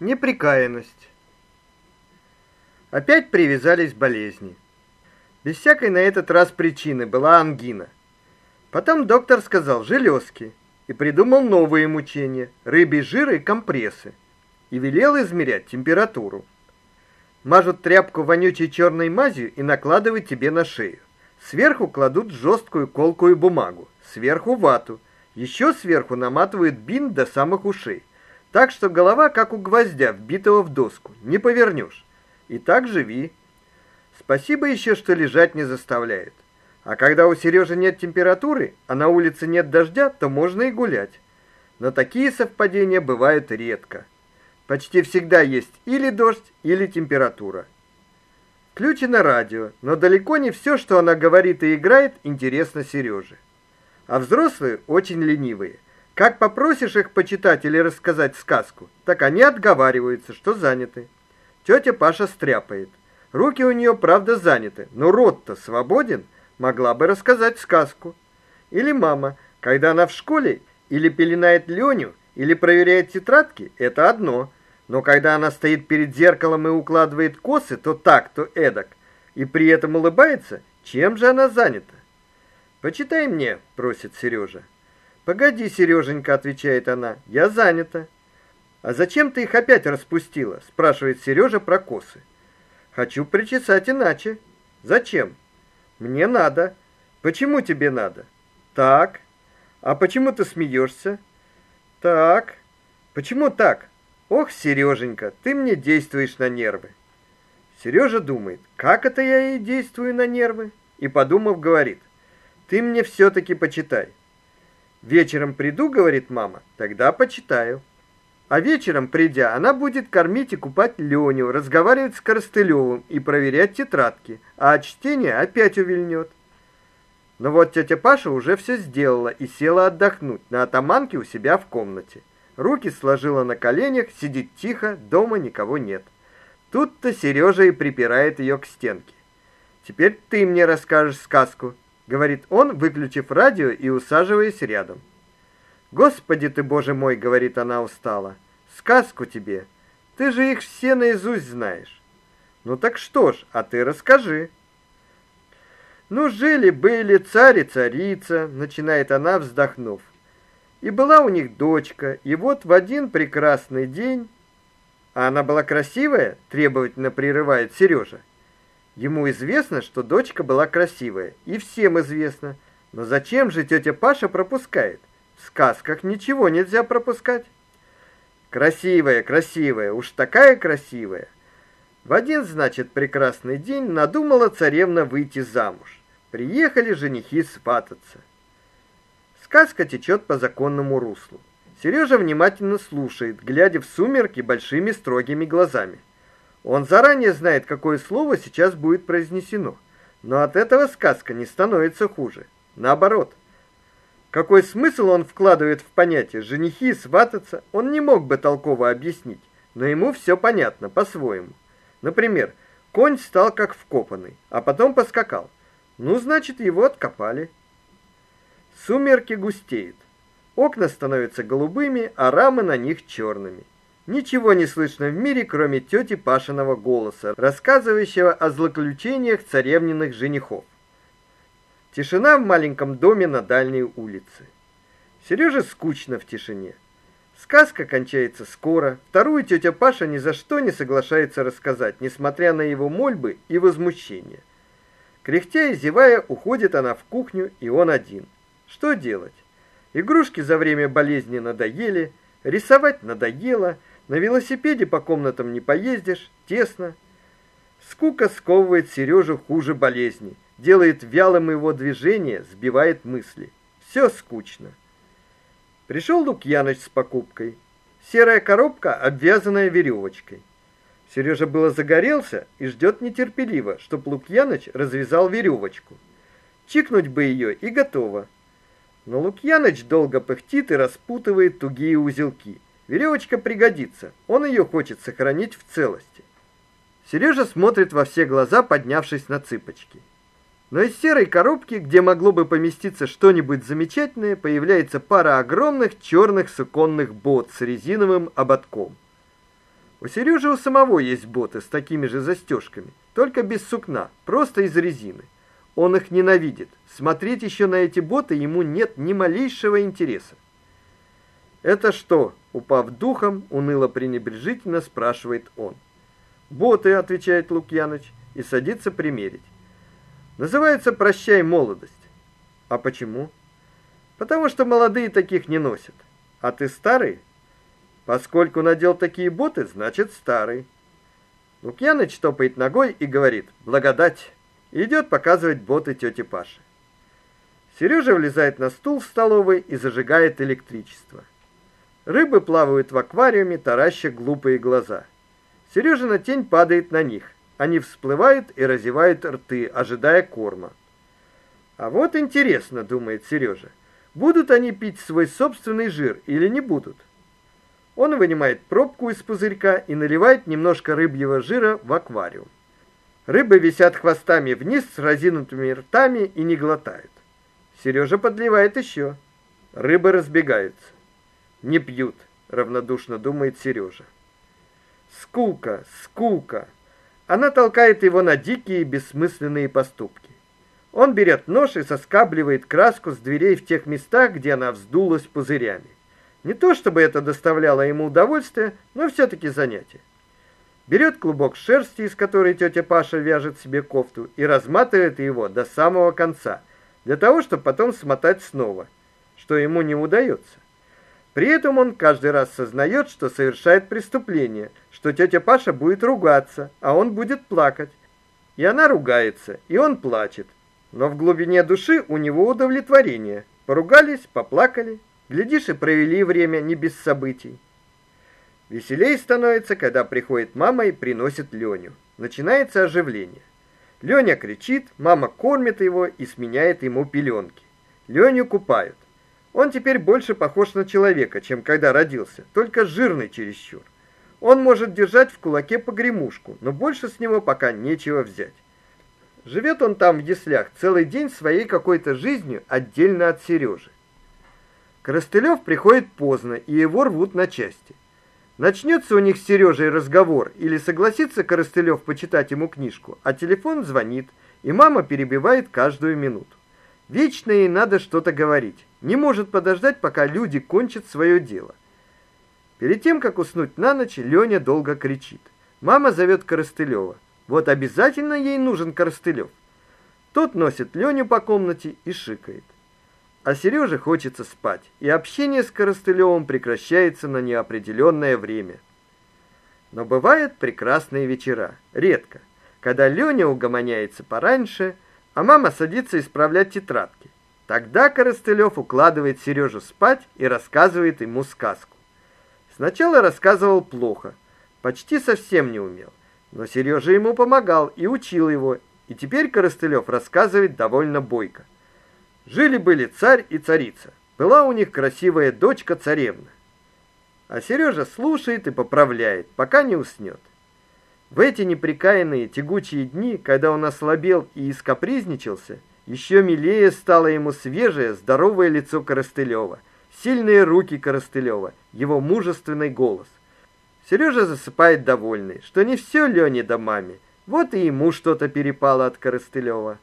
Неприкаянность. Опять привязались болезни. Без всякой на этот раз причины была ангина. Потом доктор сказал железки и придумал новые мучения рыбий жир и компрессы и велел измерять температуру. Мажут тряпку вонючей черной мазью и накладывают тебе на шею. Сверху кладут жесткую колкую бумагу, сверху вату, еще сверху наматывают бинт до самых ушей, так что голова как у гвоздя, вбитого в доску, не повернешь. И так живи. Спасибо еще, что лежать не заставляет. А когда у Сережи нет температуры, а на улице нет дождя, то можно и гулять. Но такие совпадения бывают редко. Почти всегда есть или дождь, или температура. Включено радио, но далеко не все, что она говорит и играет, интересно Сереже. А взрослые очень ленивые. Как попросишь их почитать или рассказать сказку, так они отговариваются, что заняты. Тетя Паша стряпает. Руки у нее, правда, заняты, но рот-то свободен, могла бы рассказать сказку. Или мама, когда она в школе или пеленает Леню, или проверяет тетрадки, это одно – но когда она стоит перед зеркалом и укладывает косы, то так, то эдак, и при этом улыбается, чем же она занята? Почитай мне, просит Сережа. Погоди, Сереженька, отвечает она. Я занята. А зачем ты их опять распустила? спрашивает Сережа про косы. Хочу причесать иначе. Зачем? Мне надо. Почему тебе надо? Так. А почему ты смеешься? Так. Почему так? Ох, Сереженька, ты мне действуешь на нервы. Сережа думает: "Как это я ей действую на нервы?" и подумав, говорит: "Ты мне все таки почитай". Вечером приду, говорит мама. Тогда почитаю. А вечером, придя, она будет кормить и купать Леню, разговаривать с Коростылевым и проверять тетрадки, а от чтения опять увильнет. Но вот тетя Паша уже все сделала и села отдохнуть на атаманке у себя в комнате руки сложила на коленях, сидит тихо, дома никого нет. Тут-то Сережа и припирает ее к стенке. Теперь ты мне расскажешь сказку, говорит он, выключив радио и усаживаясь рядом. Господи ты, Боже мой, говорит она устало. Сказку тебе. Ты же их все наизусть знаешь. Ну так что ж, а ты расскажи. Ну жили были царь и царица, начинает она, вздохнув. И была у них дочка, и вот в один прекрасный день, а она была красивая, требовательно прерывает Сережа. Ему известно, что дочка была красивая, и всем известно. Но зачем же тетя Паша пропускает? В сказках ничего нельзя пропускать. Красивая, красивая, уж такая красивая. В один, значит, прекрасный день надумала царевна выйти замуж. Приехали женихи свататься. Сказка течет по законному руслу. Сережа внимательно слушает, глядя в сумерки большими строгими глазами. Он заранее знает, какое слово сейчас будет произнесено, но от этого сказка не становится хуже. Наоборот. Какой смысл он вкладывает в понятие женихи свататься, он не мог бы толково объяснить, но ему все понятно по-своему. Например, конь стал как вкопанный, а потом поскакал. Ну, значит, его откопали. Сумерки густеют. Окна становятся голубыми, а рамы на них черными. Ничего не слышно в мире, кроме тети Пашиного голоса, рассказывающего о злоключениях царевниных женихов. Тишина в маленьком доме на дальней улице. Сереже скучно в тишине. Сказка кончается скоро. Вторую тетя Паша ни за что не соглашается рассказать, несмотря на его мольбы и возмущение. Кряхтя и зевая, уходит она в кухню, и он один – что делать? Игрушки за время болезни надоели, рисовать надоело, на велосипеде по комнатам не поездишь, тесно. Скука сковывает Сережу хуже болезни, делает вялым его движение, сбивает мысли. Все скучно. Пришел Лукьяныч с покупкой. Серая коробка, обвязанная веревочкой. Сережа было загорелся и ждет нетерпеливо, чтоб Лукьяныч развязал веревочку. Чикнуть бы ее и готово. Но Лукьяныч долго пыхтит и распутывает тугие узелки. Веревочка пригодится. Он ее хочет сохранить в целости. Сережа смотрит во все глаза, поднявшись на цыпочки. Но из серой коробки, где могло бы поместиться что-нибудь замечательное, появляется пара огромных черных суконных бот с резиновым ободком. У Сережи у самого есть боты с такими же застежками, только без сукна, просто из резины. Он их ненавидит. Смотреть еще на эти боты ему нет ни малейшего интереса. Это что? упав духом, уныло пренебрежительно спрашивает он. Боты, отвечает Лукьяныч и садится примерить. Называется Прощай молодость. А почему? Потому что молодые таких не носят. А ты старый? Поскольку надел такие боты, значит старый. Лукьяныч топает ногой и говорит: "Благодать". идет показывать боты тете Паше. Сережа влезает на стул в столовой и зажигает электричество. Рыбы плавают в аквариуме, тараща глупые глаза. Сережина тень падает на них. Они всплывают и разевают рты, ожидая корма. А вот интересно, думает Сережа, будут они пить свой собственный жир или не будут? Он вынимает пробку из пузырька и наливает немножко рыбьего жира в аквариум. Рыбы висят хвостами вниз с разинутыми ртами и не глотают. Сережа подливает еще. Рыбы разбегаются. Не пьют, равнодушно думает Сережа. Скука, скука. Она толкает его на дикие бессмысленные поступки. Он берет нож и соскабливает краску с дверей в тех местах, где она вздулась пузырями. Не то чтобы это доставляло ему удовольствие, но все таки занятие. Берет клубок шерсти, из которой тетя Паша вяжет себе кофту, и разматывает его до самого конца, для того, чтобы потом смотать снова, что ему не удается. При этом он каждый раз сознает, что совершает преступление, что тетя Паша будет ругаться, а он будет плакать. И она ругается, и он плачет. Но в глубине души у него удовлетворение. Поругались, поплакали, Глядишь, и провели время не без событий. Веселей становится, когда приходит мама и приносит Леню. Начинается оживление. Леня кричит, мама кормит его и сменяет ему пеленки. Леню купают. Он теперь больше похож на человека, чем когда родился, только жирный чересчур. Он может держать в кулаке погремушку, но больше с него пока нечего взять. Живет он там в яслях целый день своей какой-то жизнью отдельно от Сережи. Коростылев приходит поздно, и его рвут на части. Начнется у них с Сережей разговор, или согласится Коростылев почитать ему книжку, а телефон звонит, и мама перебивает каждую минуту. Вечно ей надо что-то говорить. Не может подождать, пока люди кончат свое дело. Перед тем, как уснуть на ночь, Леня долго кричит. Мама зовет Коростылева. Вот обязательно ей нужен Коростылев. Тот носит Леню по комнате и шикает. А Сереже хочется спать, и общение с Коростылевым прекращается на неопределенное время. Но бывают прекрасные вечера, редко, когда Леня угомоняется пораньше, а мама садится исправлять тетрадки. Тогда Коростылев укладывает Сережу спать и рассказывает ему сказку. Сначала рассказывал плохо, почти совсем не умел, но Сережа ему помогал и учил его, и теперь Коростылев рассказывает довольно бойко. Жили-были царь и царица. Была у них красивая дочка-царевна. А Сережа слушает и поправляет, пока не уснет. В эти неприкаянные тягучие дни, когда он ослабел и искапризничался, еще милее стало ему свежее, здоровое лицо Коростылева, сильные руки Коростылева, его мужественный голос. Сережа засыпает довольный, что не все Лене да маме. Вот и ему что-то перепало от Коростылева.